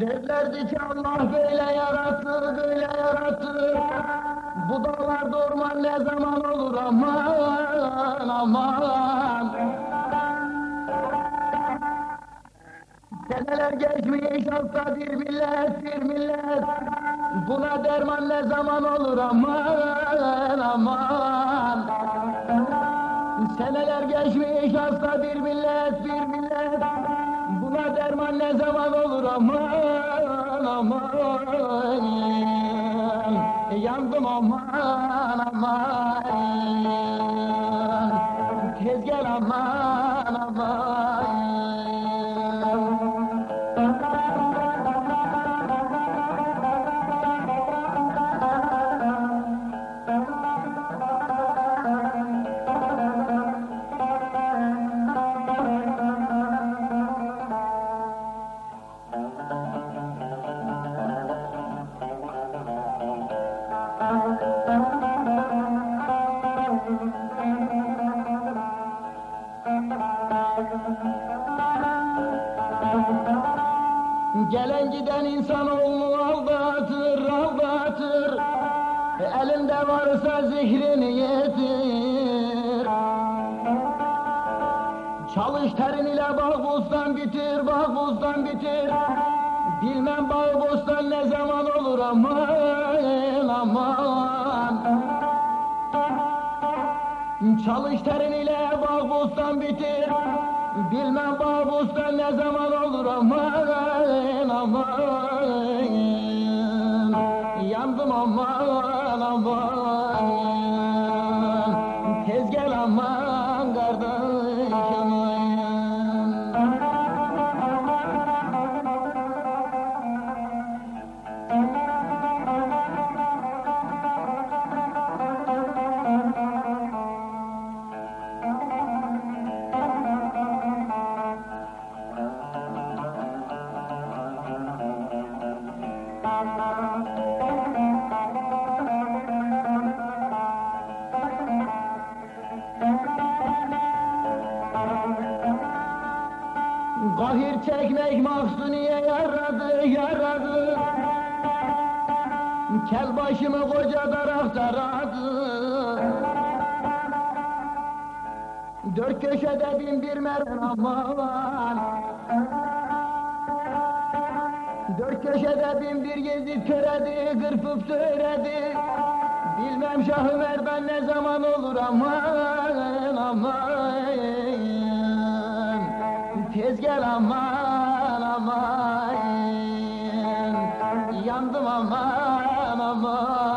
Derlerdi ki Allah böyle yarattı, böyle yarattı. Bu dağlarda orman ne zaman olur aman aman. Seneler geçmiş hasta bir millet, bir millet. Buna derman ne zaman olur aman aman. Seneler geçmiş hasta bir millet, bir millet. Buna derman ne zaman olur aman aman. Yandım aman aman. Tez gel aman aman. Gelen giden insanoğlunu aldatır, aldatır. Elinde varsa zihrini yedir. Çalış terin ile bağ bitir, bağ bitir. Bilmem bağ ne zaman olur aman aman. Çalış terin ile bağ bostan bitir. Bilmem bağ bostan ne zaman olur aman aman. Yandım aman aman. Kahir çekmek mahzuniye yaradı, yaradı. Kel başımı koca darak taradı. Dört köşede bin bir merhem aman. Dört köşede bin bir gezip köredi, kırpıp söyledi. Bilmem Şah Merdan ne zaman olur aman aman. Tez gel aman aman. Yandım aman aman.